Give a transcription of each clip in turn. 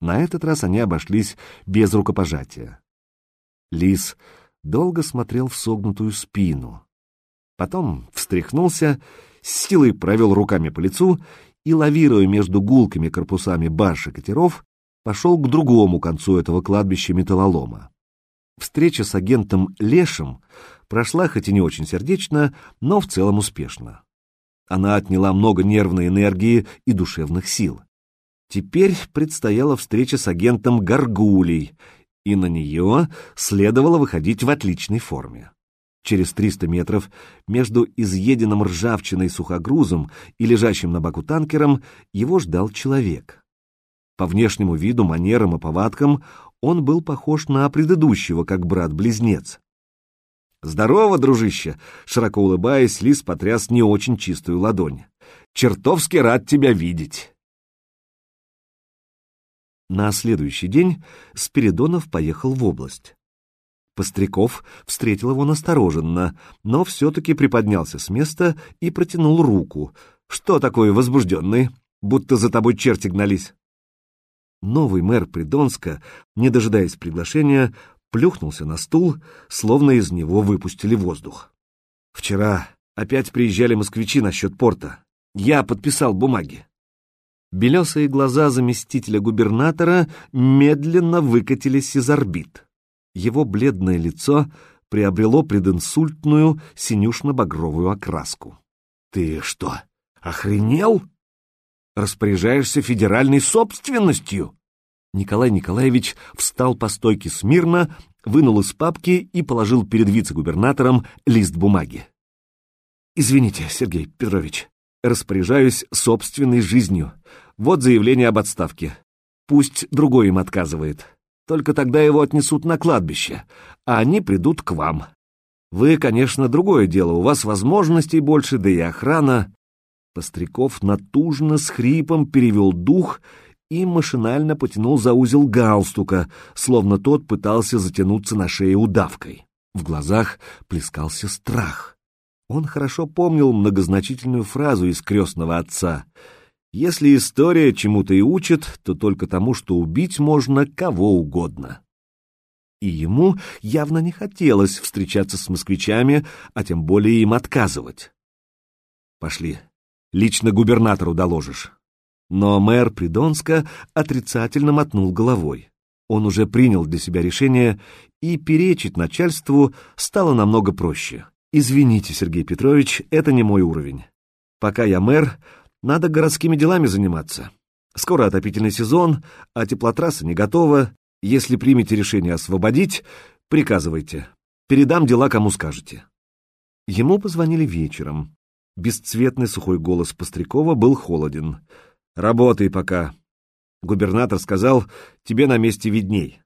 На этот раз они обошлись без рукопожатия. Лис долго смотрел в согнутую спину. Потом встряхнулся, с силой провел руками по лицу и, лавируя между гулкими корпусами барж и катеров, пошел к другому концу этого кладбища металлолома. Встреча с агентом Лешем прошла хоть и не очень сердечно, но в целом успешно. Она отняла много нервной энергии и душевных сил. Теперь предстояла встреча с агентом Гаргулей, и на нее следовало выходить в отличной форме. Через 300 метров между изъеденным ржавчиной сухогрузом и лежащим на боку танкером его ждал человек. По внешнему виду, манерам и повадкам он был похож на предыдущего, как брат-близнец. «Здорово, дружище!» — широко улыбаясь, Лис потряс не очень чистую ладонь. «Чертовски рад тебя видеть!» На следующий день Спиридонов поехал в область. Постряков встретил его настороженно, но все-таки приподнялся с места и протянул руку. «Что такое возбужденный? Будто за тобой черти гнались!» Новый мэр Придонска, не дожидаясь приглашения, плюхнулся на стул, словно из него выпустили воздух. «Вчера опять приезжали москвичи насчет порта. Я подписал бумаги». Белесые глаза заместителя губернатора медленно выкатились из орбит. Его бледное лицо приобрело прединсультную синюшно-багровую окраску. «Ты что, охренел?» распоряжаешься федеральной собственностью. Николай Николаевич встал по стойке смирно, вынул из папки и положил перед вице-губернатором лист бумаги. «Извините, Сергей Петрович, распоряжаюсь собственной жизнью. Вот заявление об отставке. Пусть другой им отказывает. Только тогда его отнесут на кладбище, а они придут к вам. Вы, конечно, другое дело, у вас возможностей больше, да и охрана. Постряков натужно с хрипом перевел дух и машинально потянул за узел галстука, словно тот пытался затянуться на шее удавкой. В глазах плескался страх. Он хорошо помнил многозначительную фразу из крестного отца. «Если история чему-то и учит, то только тому, что убить можно кого угодно». И ему явно не хотелось встречаться с москвичами, а тем более им отказывать. «Пошли», Лично губернатору доложишь. Но мэр Придонска отрицательно мотнул головой. Он уже принял для себя решение, и перечить начальству стало намного проще. «Извините, Сергей Петрович, это не мой уровень. Пока я мэр, надо городскими делами заниматься. Скоро отопительный сезон, а теплотрасса не готова. Если примете решение освободить, приказывайте. Передам дела, кому скажете». Ему позвонили вечером. Бесцветный сухой голос Пострякова был холоден. «Работай пока». Губернатор сказал, «Тебе на месте видней».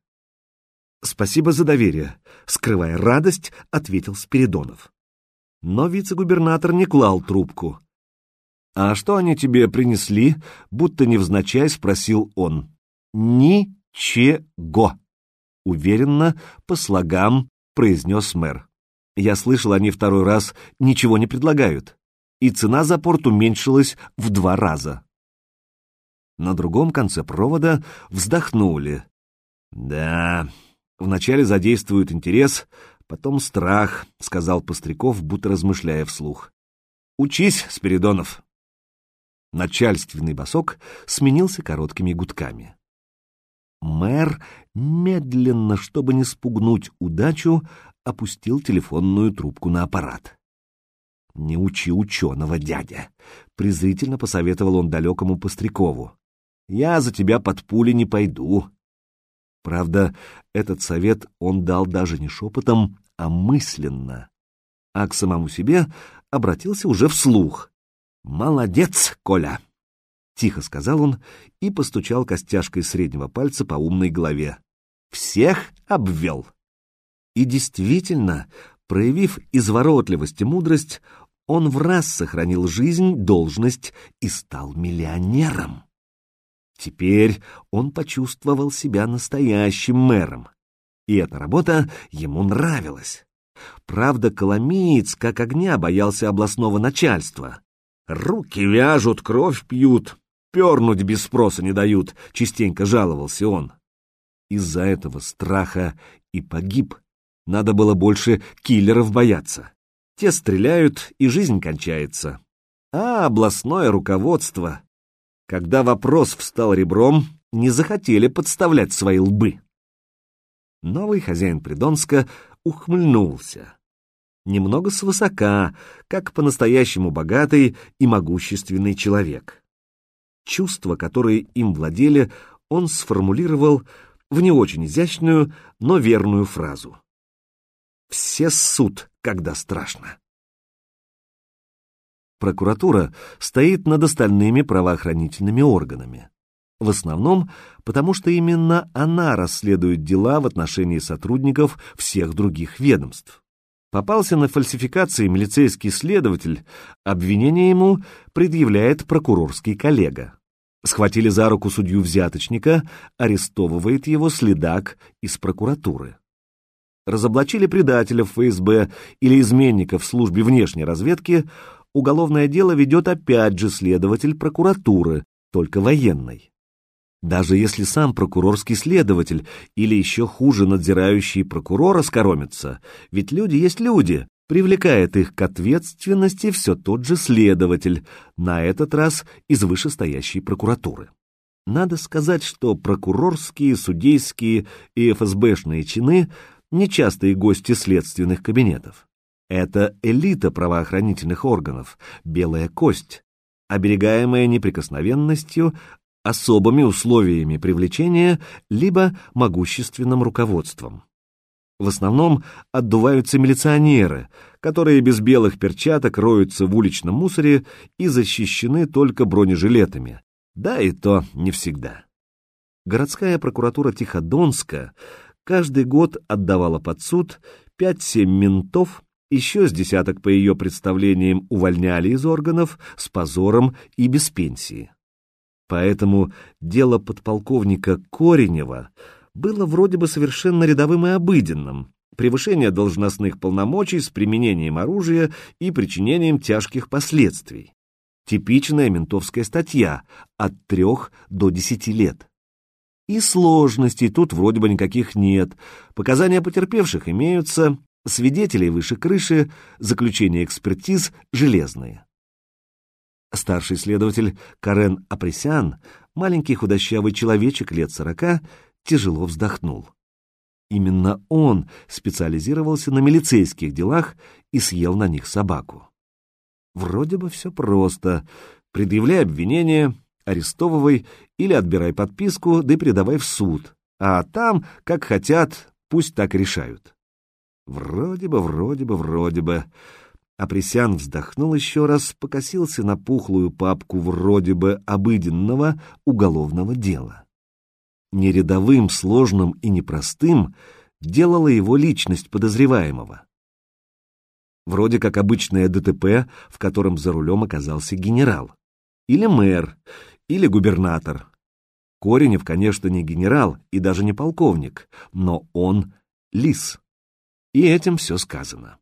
«Спасибо за доверие», — скрывая радость, ответил Спиридонов. Но вице-губернатор не клал трубку. «А что они тебе принесли?» — будто невзначай спросил он. «Ничего», — уверенно, по слогам произнес мэр. «Я слышал, они второй раз ничего не предлагают и цена за порт уменьшилась в два раза. На другом конце провода вздохнули. «Да, вначале задействуют интерес, потом страх», — сказал Постряков, будто размышляя вслух. «Учись, Спиридонов». Начальственный босок сменился короткими гудками. Мэр медленно, чтобы не спугнуть удачу, опустил телефонную трубку на аппарат. «Не учи ученого, дядя!» — презрительно посоветовал он далекому Пострякову. «Я за тебя под пули не пойду». Правда, этот совет он дал даже не шепотом, а мысленно. А к самому себе обратился уже вслух. «Молодец, Коля!» — тихо сказал он и постучал костяшкой среднего пальца по умной голове. «Всех обвел!» И действительно, проявив изворотливость и мудрость, он в раз сохранил жизнь, должность и стал миллионером. Теперь он почувствовал себя настоящим мэром, и эта работа ему нравилась. Правда, Коломиец как огня боялся областного начальства. Руки вяжут, кровь пьют. пернуть без спроса не дают, частенько жаловался он. Из-за этого страха и погиб. Надо было больше киллеров бояться. Те стреляют, и жизнь кончается. А областное руководство, когда вопрос встал ребром, не захотели подставлять свои лбы. Новый хозяин Придонска ухмыльнулся. Немного свысока, как по-настоящему богатый и могущественный человек. Чувства, которые им владели, он сформулировал в не очень изящную, но верную фразу. «Все суд, когда страшно». Прокуратура стоит над остальными правоохранительными органами. В основном потому, что именно она расследует дела в отношении сотрудников всех других ведомств. Попался на фальсификации милицейский следователь, обвинение ему предъявляет прокурорский коллега. Схватили за руку судью-взяточника, арестовывает его следак из прокуратуры. Разоблачили предателя в ФСБ или изменника в службе внешней разведки, уголовное дело ведет опять же следователь прокуратуры, только военной. Даже если сам прокурорский следователь или еще хуже надзирающий прокурор оскоромится, ведь люди есть люди, привлекает их к ответственности все тот же следователь, на этот раз из вышестоящей прокуратуры. Надо сказать, что прокурорские, судейские и ФСБшные чины – нечастые гости следственных кабинетов. Это элита правоохранительных органов, белая кость, оберегаемая неприкосновенностью, особыми условиями привлечения, либо могущественным руководством. В основном отдуваются милиционеры, которые без белых перчаток роются в уличном мусоре и защищены только бронежилетами. Да и то не всегда. Городская прокуратура Тиходонска каждый год отдавала под суд 5-7 ментов, еще с десяток по ее представлениям увольняли из органов с позором и без пенсии. Поэтому дело подполковника Коренева было вроде бы совершенно рядовым и обыденным, превышение должностных полномочий с применением оружия и причинением тяжких последствий. Типичная ментовская статья от трех до десяти лет. И сложностей тут вроде бы никаких нет, показания потерпевших имеются, свидетелей выше крыши, заключения экспертиз железные. Старший следователь Карен Апресян, маленький худощавый человечек лет сорока, тяжело вздохнул. Именно он специализировался на милицейских делах и съел на них собаку. Вроде бы все просто. Предъявляй обвинение, арестовывай или отбирай подписку, да и передавай в суд. А там, как хотят, пусть так решают. Вроде бы, вроде бы, вроде бы. Апресян вздохнул еще раз, покосился на пухлую папку вроде бы обыденного уголовного дела. Нерядовым, сложным и непростым делала его личность подозреваемого. Вроде как обычное ДТП, в котором за рулем оказался генерал. Или мэр, или губернатор. Коренев, конечно, не генерал и даже не полковник, но он лис. И этим все сказано.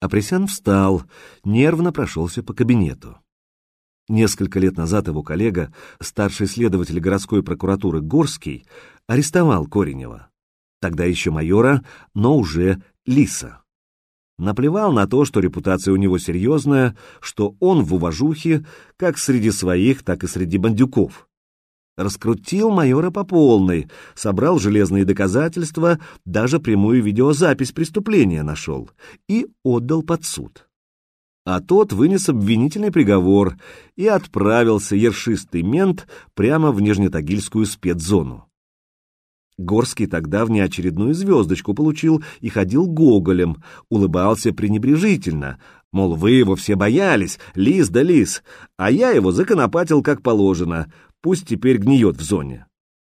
Апресян встал, нервно прошелся по кабинету. Несколько лет назад его коллега, старший следователь городской прокуратуры Горский, арестовал Коренева. Тогда еще майора, но уже лиса. Наплевал на то, что репутация у него серьезная, что он в уважухе как среди своих, так и среди бандюков. Раскрутил майора по полной, собрал железные доказательства, даже прямую видеозапись преступления нашел и отдал под суд. А тот вынес обвинительный приговор и отправился ершистый мент прямо в Нижнетагильскую спецзону. Горский тогда внеочередную звездочку получил и ходил гоголем, улыбался пренебрежительно, мол, вы его все боялись, лис да лис, а я его законопатил как положено, пусть теперь гниет в зоне.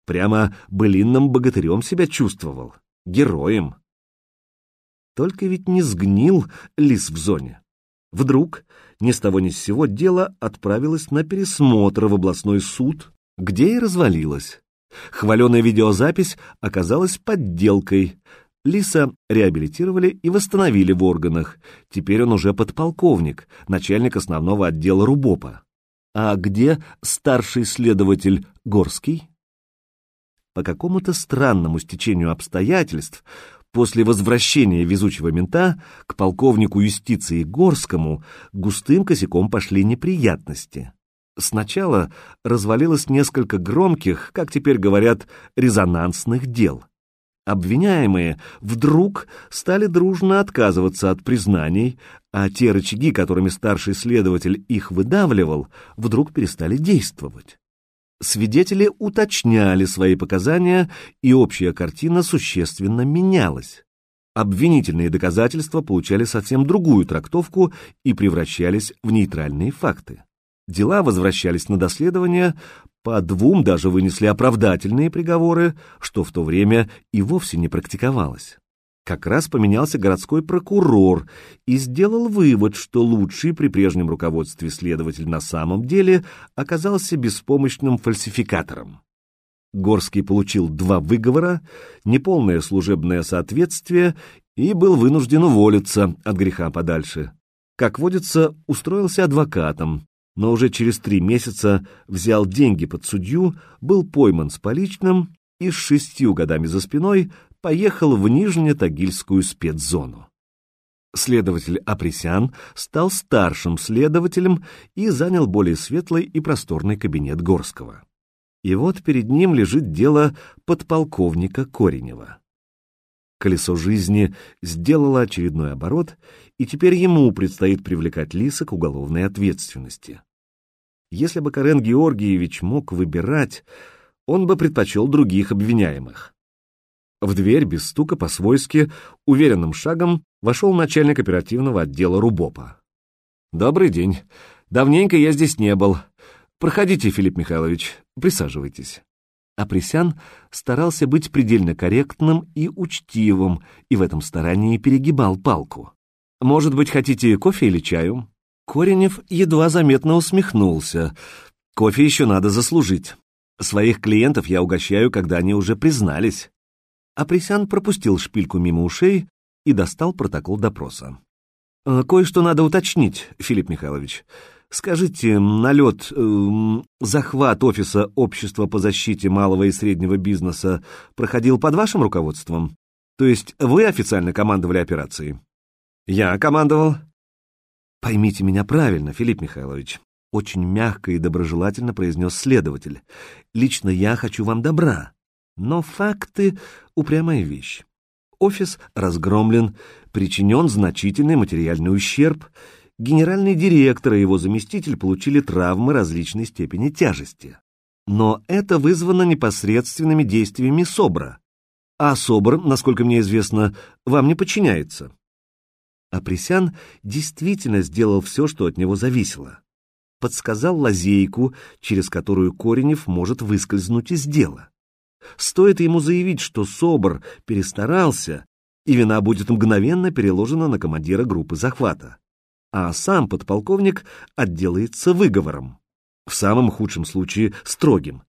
Прямо былинным богатырем себя чувствовал, героем. Только ведь не сгнил лис в зоне. Вдруг, ни с того ни с сего, дело отправилось на пересмотр в областной суд, где и развалилось. Хваленая видеозапись оказалась подделкой. Лиса реабилитировали и восстановили в органах. Теперь он уже подполковник, начальник основного отдела РУБОПа. А где старший следователь Горский? По какому-то странному стечению обстоятельств После возвращения везучего мента к полковнику юстиции Горскому густым косяком пошли неприятности. Сначала развалилось несколько громких, как теперь говорят, резонансных дел. Обвиняемые вдруг стали дружно отказываться от признаний, а те рычаги, которыми старший следователь их выдавливал, вдруг перестали действовать. Свидетели уточняли свои показания, и общая картина существенно менялась. Обвинительные доказательства получали совсем другую трактовку и превращались в нейтральные факты. Дела возвращались на доследование, по двум даже вынесли оправдательные приговоры, что в то время и вовсе не практиковалось как раз поменялся городской прокурор и сделал вывод, что лучший при прежнем руководстве следователь на самом деле оказался беспомощным фальсификатором. Горский получил два выговора, неполное служебное соответствие и был вынужден уволиться от греха подальше. Как водится, устроился адвокатом, но уже через три месяца взял деньги под судью, был пойман с поличным и с шестью годами за спиной поехал в Нижнетагильскую спецзону. Следователь Апресян стал старшим следователем и занял более светлый и просторный кабинет Горского. И вот перед ним лежит дело подполковника Коренева. Колесо жизни сделало очередной оборот, и теперь ему предстоит привлекать Лиса к уголовной ответственности. Если бы Карен Георгиевич мог выбирать, он бы предпочел других обвиняемых. В дверь без стука по-свойски, уверенным шагом, вошел начальник оперативного отдела РУБОПа. «Добрый день. Давненько я здесь не был. Проходите, Филипп Михайлович, присаживайтесь». Апресян старался быть предельно корректным и учтивым, и в этом старании перегибал палку. «Может быть, хотите кофе или чаю?» Коренев едва заметно усмехнулся. «Кофе еще надо заслужить. Своих клиентов я угощаю, когда они уже признались. Апресян пропустил шпильку мимо ушей и достал протокол допроса. «Э, «Кое-что надо уточнить, Филипп Михайлович. Скажите, налет, э, захват офиса Общества по защите малого и среднего бизнеса проходил под вашим руководством? То есть вы официально командовали операцией?» «Я командовал». «Поймите меня правильно, Филипп Михайлович», — очень мягко и доброжелательно произнес следователь. «Лично я хочу вам добра. Но факты — упрямая вещь. Офис разгромлен, причинен значительный материальный ущерб, генеральный директор и его заместитель получили травмы различной степени тяжести. Но это вызвано непосредственными действиями СОБРа. А СОБР, насколько мне известно, вам не подчиняется. Апресян действительно сделал все, что от него зависело. Подсказал лазейку, через которую Коренев может выскользнуть из дела. Стоит ему заявить, что СОБР перестарался, и вина будет мгновенно переложена на командира группы захвата. А сам подполковник отделается выговором. В самом худшем случае строгим.